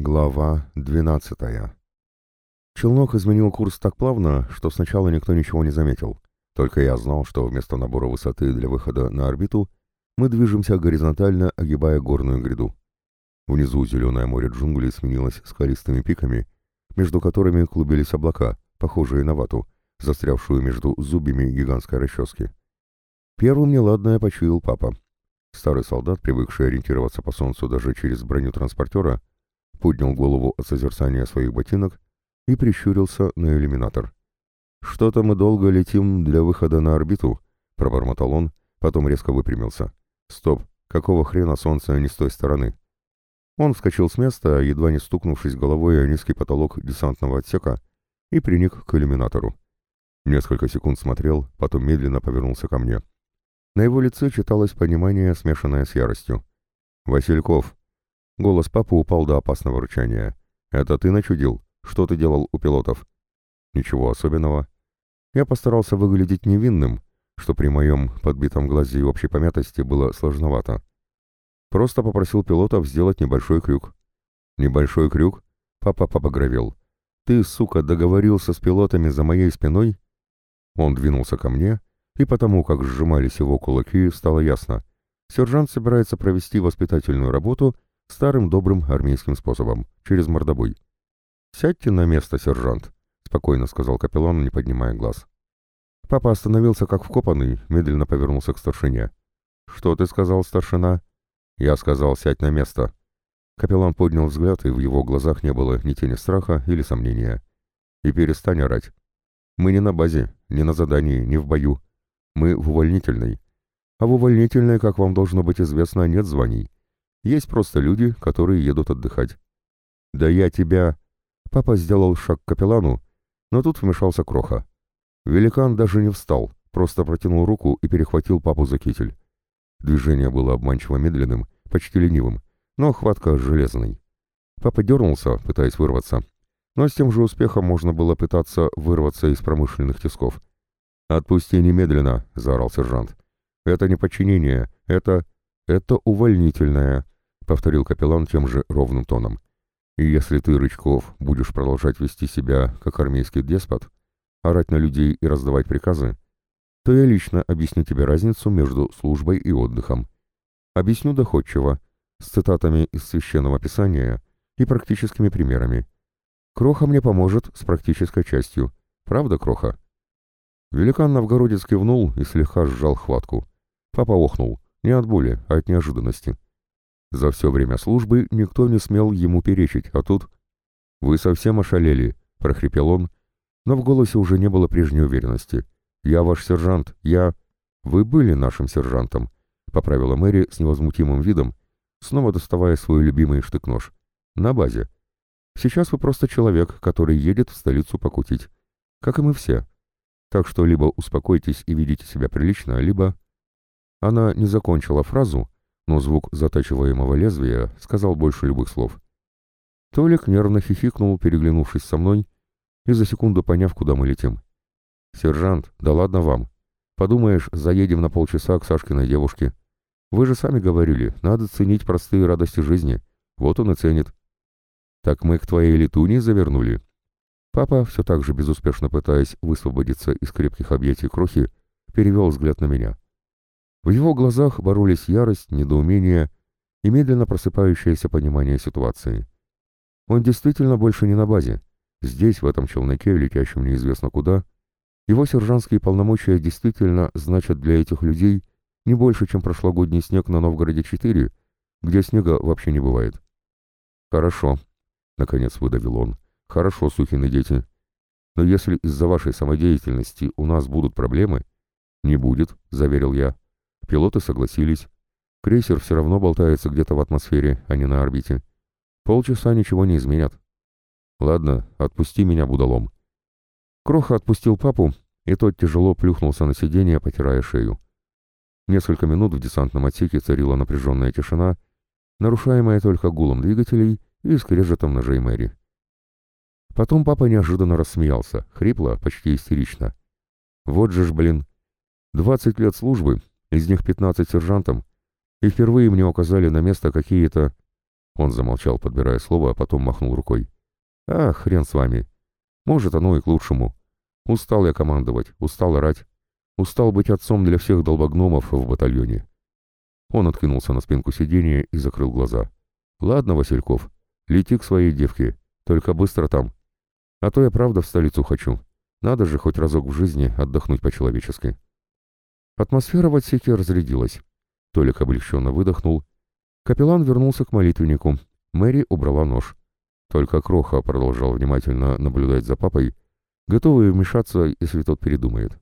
Глава 12 Челнок изменил курс так плавно, что сначала никто ничего не заметил. Только я знал, что вместо набора высоты для выхода на орбиту мы движемся горизонтально, огибая горную гряду. Внизу зеленое море джунглей сменилось скалистыми пиками, между которыми клубились облака, похожие на вату, застрявшую между зубьями гигантской расчески. Первым неладное почуял папа. Старый солдат, привыкший ориентироваться по солнцу даже через броню транспортера, поднял голову от созерцания своих ботинок и прищурился на иллюминатор. «Что-то мы долго летим для выхода на орбиту», — пробормотал он, потом резко выпрямился. «Стоп, какого хрена солнце не с той стороны?» Он вскочил с места, едва не стукнувшись головой о низкий потолок десантного отсека, и приник к иллюминатору. Несколько секунд смотрел, потом медленно повернулся ко мне. На его лице читалось понимание, смешанное с яростью. «Васильков, Голос папы упал до опасного рычания. «Это ты начудил? Что ты делал у пилотов?» «Ничего особенного. Я постарался выглядеть невинным, что при моем подбитом глазе и общей помятости было сложновато. Просто попросил пилотов сделать небольшой крюк». «Небольшой крюк?» Папа побагровел. «Ты, сука, договорился с пилотами за моей спиной?» Он двинулся ко мне, и потому, как сжимались его кулаки, стало ясно. Сержант собирается провести воспитательную работу — Старым добрым армейским способом, через мордобой. «Сядьте на место, сержант», — спокойно сказал капеллан, не поднимая глаз. Папа остановился как вкопанный, медленно повернулся к старшине. «Что ты сказал, старшина?» «Я сказал, сядь на место». Капеллан поднял взгляд, и в его глазах не было ни тени страха или сомнения. «И перестань орать. Мы не на базе, не на задании, не в бою. Мы в увольнительной. А в увольнительной, как вам должно быть известно, нет званий. Есть просто люди, которые едут отдыхать. «Да я тебя...» Папа сделал шаг к капеллану, но тут вмешался Кроха. Великан даже не встал, просто протянул руку и перехватил папу за китель. Движение было обманчиво медленным, почти ленивым, но хватка железной. Папа дернулся, пытаясь вырваться, но с тем же успехом можно было пытаться вырваться из промышленных тисков. «Отпусти немедленно!» — заорал сержант. «Это не подчинение, это...» «Это увольнительное», — повторил капеллан тем же ровным тоном. «И если ты, Рычков, будешь продолжать вести себя, как армейский деспот, орать на людей и раздавать приказы, то я лично объясню тебе разницу между службой и отдыхом. Объясню доходчиво, с цитатами из Священного Писания и практическими примерами. Кроха мне поможет с практической частью. Правда, Кроха?» Великан Новгородец кивнул и слегка сжал хватку. Папа охнул. Не от боли, а от неожиданности. За все время службы никто не смел ему перечить, а тут... «Вы совсем ошалели», — прохрипел он, но в голосе уже не было прежней уверенности. «Я ваш сержант, я...» «Вы были нашим сержантом», — поправила Мэри с невозмутимым видом, снова доставая свой любимый штык-нож. «На базе. Сейчас вы просто человек, который едет в столицу покутить. Как и мы все. Так что либо успокойтесь и ведите себя прилично, либо...» Она не закончила фразу, но звук затачиваемого лезвия сказал больше любых слов. Толик нервно хихикнул, переглянувшись со мной, и за секунду поняв, куда мы летим. «Сержант, да ладно вам. Подумаешь, заедем на полчаса к Сашкиной девушке. Вы же сами говорили, надо ценить простые радости жизни. Вот он и ценит». «Так мы к твоей летуне завернули». Папа, все так же безуспешно пытаясь высвободиться из крепких объятий крохи, перевел взгляд на меня. В его глазах боролись ярость, недоумение и медленно просыпающееся понимание ситуации. Он действительно больше не на базе. Здесь, в этом челноке, летящем неизвестно куда, его сержантские полномочия действительно значат для этих людей не больше, чем прошлогодний снег на Новгороде-4, где снега вообще не бывает. «Хорошо», — наконец выдавил он, — «хорошо, сухины дети. Но если из-за вашей самодеятельности у нас будут проблемы...» «Не будет», — заверил я. Пилоты согласились. Крейсер все равно болтается где-то в атмосфере, а не на орбите. Полчаса ничего не изменят. Ладно, отпусти меня, будалом. Кроха отпустил папу, и тот тяжело плюхнулся на сиденье, потирая шею. Несколько минут в десантном отсеке царила напряженная тишина, нарушаемая только гулом двигателей и скрежетом ножей Мэри. Потом папа неожиданно рассмеялся, хрипло, почти истерично. Вот же ж, блин, двадцать лет службы, из них 15 сержантом, и впервые мне указали на место какие-то... Он замолчал, подбирая слово, а потом махнул рукой. «А, хрен с вами. Может, оно и к лучшему. Устал я командовать, устал орать. Устал быть отцом для всех долбогномов в батальоне». Он откинулся на спинку сиденья и закрыл глаза. «Ладно, Васильков, лети к своей девке, только быстро там. А то я правда в столицу хочу. Надо же хоть разок в жизни отдохнуть по-человечески». Атмосфера в отсеке разрядилась. Толик облегченно выдохнул. Капеллан вернулся к молитвеннику. Мэри убрала нож. Только Кроха продолжал внимательно наблюдать за папой, готовый вмешаться, если тот передумает.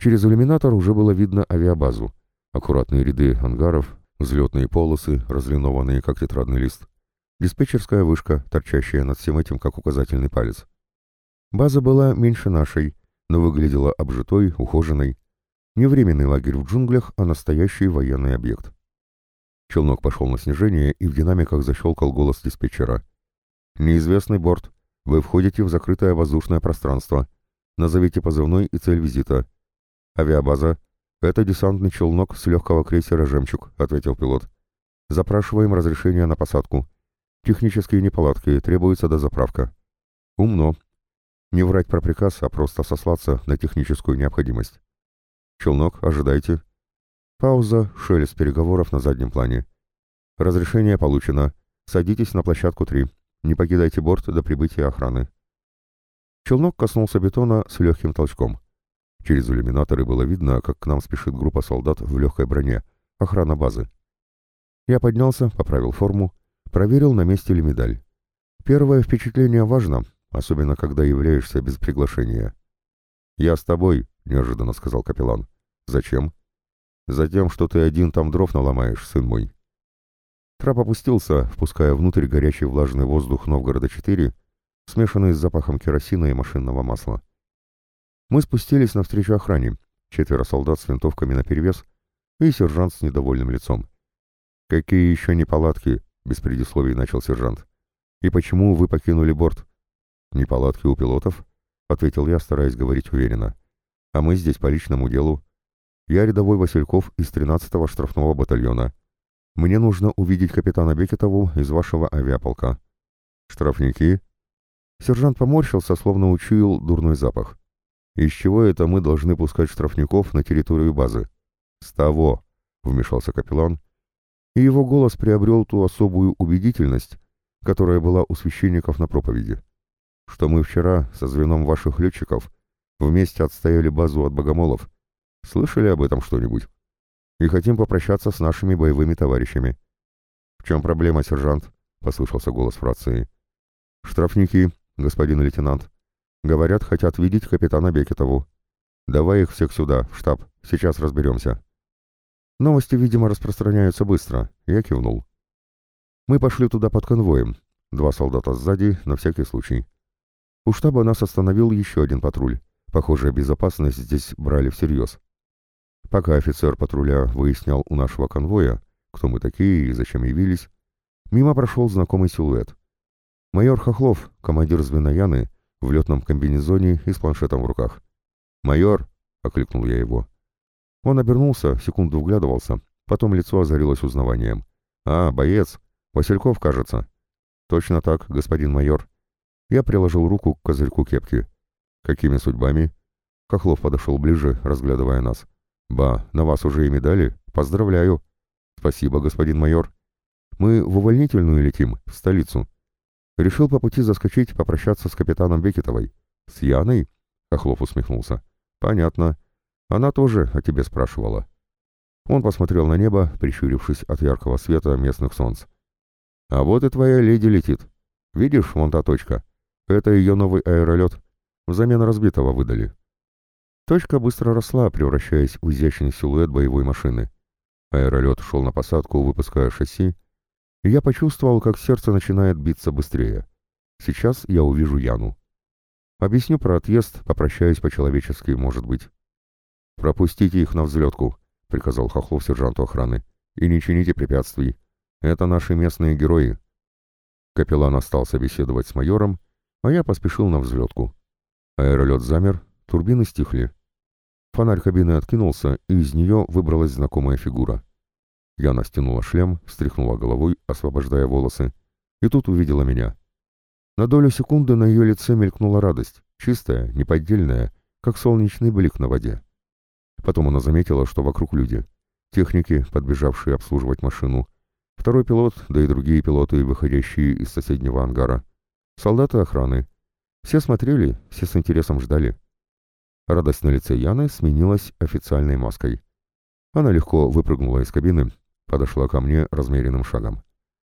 Через иллюминатор уже было видно авиабазу. Аккуратные ряды ангаров, взлетные полосы, разлинованные как тетрадный лист. Диспетчерская вышка, торчащая над всем этим, как указательный палец. База была меньше нашей, но выглядела обжитой, ухоженной. Не временный лагерь в джунглях, а настоящий военный объект. Челнок пошел на снижение, и в динамиках защелкал голос диспетчера. «Неизвестный борт. Вы входите в закрытое воздушное пространство. Назовите позывной и цель визита. Авиабаза. Это десантный челнок с легкого крейсера «Жемчуг», — ответил пилот. Запрашиваем разрешение на посадку. Технические неполадки, требуется дозаправка. Умно. Не врать про приказ, а просто сослаться на техническую необходимость. Челнок, ожидайте. Пауза, шелест переговоров на заднем плане. Разрешение получено. Садитесь на площадку 3. Не покидайте борт до прибытия охраны. Челнок коснулся бетона с легким толчком. Через иллюминаторы было видно, как к нам спешит группа солдат в легкой броне, охрана базы. Я поднялся, поправил форму, проверил, на месте ли медаль. Первое впечатление важно, особенно когда являешься без приглашения. «Я с тобой», — неожиданно сказал капеллан. «Зачем?» «Затем, что ты один там дров наломаешь, сын мой». Трап опустился, впуская внутрь горячий влажный воздух Новгорода-4, смешанный с запахом керосина и машинного масла. Мы спустились навстречу охране, четверо солдат с винтовками наперевес и сержант с недовольным лицом. «Какие еще неполадки?» — без предисловий начал сержант. «И почему вы покинули борт?» «Неполадки у пилотов?» — ответил я, стараясь говорить уверенно. «А мы здесь по личному делу. Я рядовой Васильков из 13-го штрафного батальона. Мне нужно увидеть капитана Бекетову из вашего авиаполка». «Штрафники?» Сержант поморщился, словно учуял дурной запах. «Из чего это мы должны пускать штрафников на территорию базы?» «С того», — вмешался капеллан, и его голос приобрел ту особую убедительность, которая была у священников на проповеди, что мы вчера со звеном ваших летчиков вместе отстояли базу от богомолов. Слышали об этом что-нибудь? И хотим попрощаться с нашими боевыми товарищами. «В чем проблема, сержант?» — послышался голос фрации. «Штрафники, господин лейтенант. Говорят, хотят видеть капитана Бекетову. Давай их всех сюда, в штаб. Сейчас разберемся». Новости, видимо, распространяются быстро. Я кивнул. Мы пошли туда под конвоем. Два солдата сзади, на всякий случай. У штаба нас остановил еще один патруль. Похоже, безопасность здесь брали всерьез. Пока офицер патруля выяснял у нашего конвоя, кто мы такие и зачем явились, мимо прошел знакомый силуэт. Майор Хохлов, командир звена Яны, в летном комбинезоне и с планшетом в руках. «Майор!» — окликнул я его. Он обернулся, секунду вглядывался, потом лицо озарилось узнаванием. «А, боец! Васильков, кажется». «Точно так, господин майор». Я приложил руку к козырьку кепки. «Какими судьбами?» Хохлов подошел ближе, разглядывая нас. «Ба, на вас уже и медали? Поздравляю!» «Спасибо, господин майор. Мы в увольнительную летим, в столицу». Решил по пути заскочить, попрощаться с капитаном Бекетовой. «С Яной?» — Хохлов усмехнулся. «Понятно. Она тоже о тебе спрашивала. Он посмотрел на небо, прищурившись от яркого света местных солнц. А вот и твоя леди летит. Видишь, вон та точка. Это ее новый аэролет. Взамен разбитого выдали. Точка быстро росла, превращаясь в изящный силуэт боевой машины. Аэролет шел на посадку, выпуская шасси, я почувствовал, как сердце начинает биться быстрее. Сейчас я увижу Яну. Объясню про отъезд, попрощаюсь по-человечески, может быть. «Пропустите их на взлетку», — приказал Хохлов сержанту охраны. «И не чините препятствий. Это наши местные герои». Капеллан остался беседовать с майором, а я поспешил на взлетку. Аэролет замер, турбины стихли. Фонарь кабины откинулся, и из нее выбралась знакомая фигура. Яна стянула шлем, встряхнула головой, освобождая волосы, и тут увидела меня. На долю секунды на ее лице мелькнула радость, чистая, неподдельная, как солнечный блик на воде. Потом она заметила, что вокруг люди. Техники, подбежавшие обслуживать машину. Второй пилот, да и другие пилоты, выходящие из соседнего ангара. Солдаты охраны. Все смотрели, все с интересом ждали. Радость на лице Яны сменилась официальной маской. Она легко выпрыгнула из кабины, подошла ко мне размеренным шагом.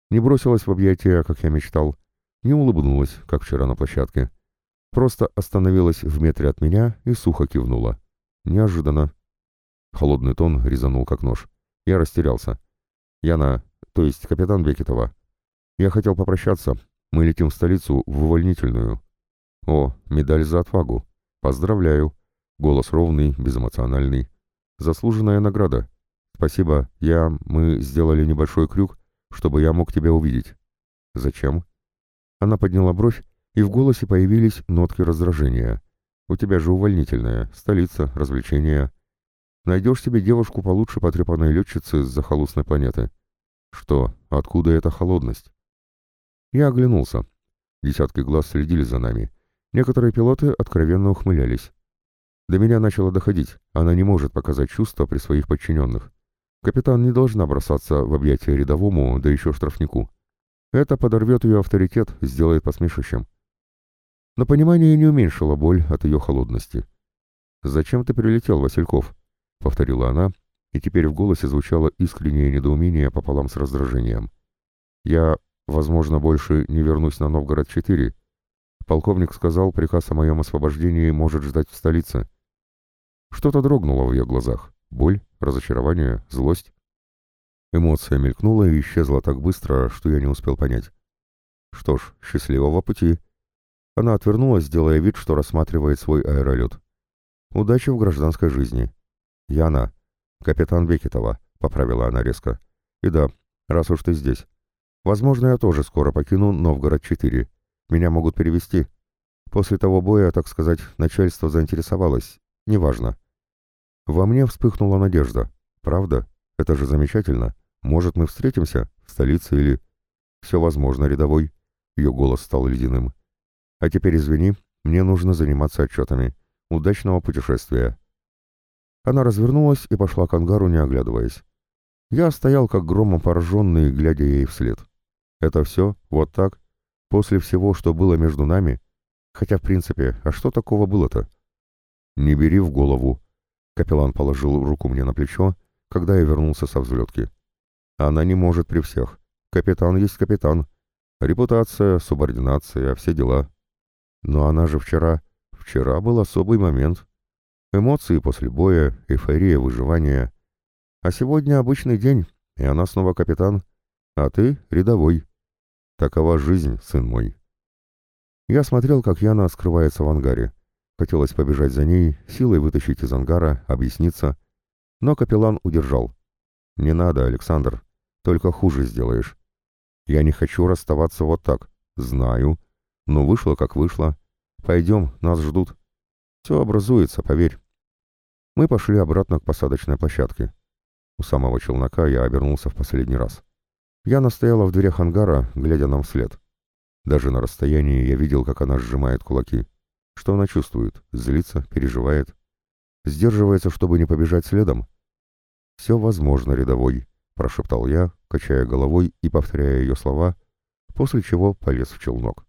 Не бросилась в объятия, как я мечтал, не улыбнулась, как вчера на площадке. Просто остановилась в метре от меня и сухо кивнула. Неожиданно. Холодный тон резанул как нож. Я растерялся. «Яна, то есть капитан Бекетова. Я хотел попрощаться. Мы летим в столицу в увольнительную». «О, медаль за отвагу. Поздравляю». Голос ровный, безэмоциональный. «Заслуженная награда. Спасибо. Я... Мы сделали небольшой крюк, чтобы я мог тебя увидеть». «Зачем?» Она подняла бровь, и в голосе появились нотки раздражения. «У тебя же увольнительная, столица, развлечения. Найдешь себе девушку получше потрепанной летчицы с захолустной планеты. Что, откуда эта холодность?» Я оглянулся. Десятки глаз следили за нами. Некоторые пилоты откровенно ухмылялись. До меня начало доходить, она не может показать чувства при своих подчиненных. Капитан не должна бросаться в объятия рядовому, да еще штрафнику. Это подорвет ее авторитет, сделает посмешищем. Но понимание не уменьшило боль от ее холодности. «Зачем ты прилетел, Васильков?» — повторила она, и теперь в голосе звучало искреннее недоумение пополам с раздражением. «Я, возможно, больше не вернусь на Новгород-4. Полковник сказал, приказ о моем освобождении может ждать в столице». Что-то дрогнуло в ее глазах. Боль, разочарование, злость. Эмоция мелькнула и исчезла так быстро, что я не успел понять. Что ж, счастливого пути. Она отвернулась, делая вид, что рассматривает свой аэролет. Удачи в гражданской жизни. Яна, капитан Бекетова, поправила она резко. И да, раз уж ты здесь. Возможно, я тоже скоро покину Новгород-4. Меня могут перевести. После того боя, так сказать, начальство заинтересовалось. Неважно. Во мне вспыхнула надежда. Правда? Это же замечательно. Может, мы встретимся? В столице или... Все возможно, рядовой. Ее голос стал ледяным. А теперь извини, мне нужно заниматься отчетами. Удачного путешествия. Она развернулась и пошла к ангару, не оглядываясь. Я стоял как громом пораженный, глядя ей вслед. Это все? Вот так? После всего, что было между нами? Хотя, в принципе, а что такого было-то? Не бери в голову. Капеллан положил руку мне на плечо, когда я вернулся со взлетки. Она не может при всех. Капитан есть капитан. Репутация, субординация, все дела. Но она же вчера... Вчера был особый момент. Эмоции после боя, эйфория выживания. А сегодня обычный день, и она снова капитан. А ты — рядовой. Такова жизнь, сын мой. Я смотрел, как Яна скрывается в ангаре. Хотелось побежать за ней, силой вытащить из ангара, объясниться. Но капеллан удержал. «Не надо, Александр. Только хуже сделаешь. Я не хочу расставаться вот так. Знаю. Но вышло, как вышло. Пойдем, нас ждут. Все образуется, поверь. Мы пошли обратно к посадочной площадке. У самого челнока я обернулся в последний раз. Я настояла в дверях ангара, глядя нам вслед. Даже на расстоянии я видел, как она сжимает кулаки. Что она чувствует? Злится, переживает. Сдерживается, чтобы не побежать следом? «Все возможно, рядовой», — прошептал я, качая головой и повторяя ее слова, после чего полез в челнок.